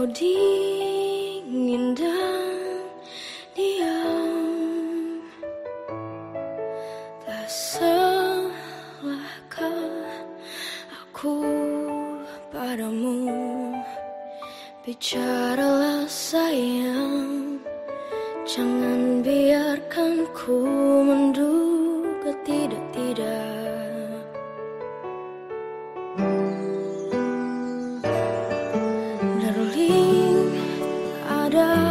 kau dingin dan diam. Tak salahkah aku padamu? Bicaralah sayang. Jangan biarkan ku menduga water.